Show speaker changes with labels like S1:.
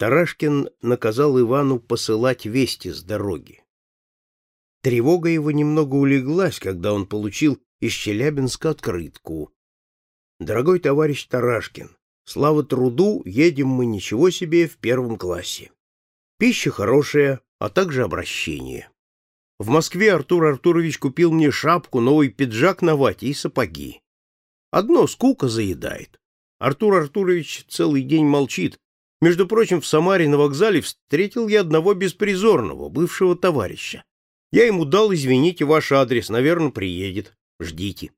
S1: Тарашкин наказал Ивану посылать вести с дороги. Тревога его немного улеглась, когда он получил из Челябинска открытку. «Дорогой товарищ Тарашкин, слава труду, едем мы ничего себе в первом классе. Пища хорошая, а также обращение. В Москве Артур Артурович купил мне шапку, новый пиджак на вате и сапоги. Одно скука заедает. Артур Артурович целый день молчит, между прочим, в Самаре на вокзале встретил я одного беспризорного, бывшего товарища. Я ему дал, извините, ваш адрес, наверное, приедет. Ждите.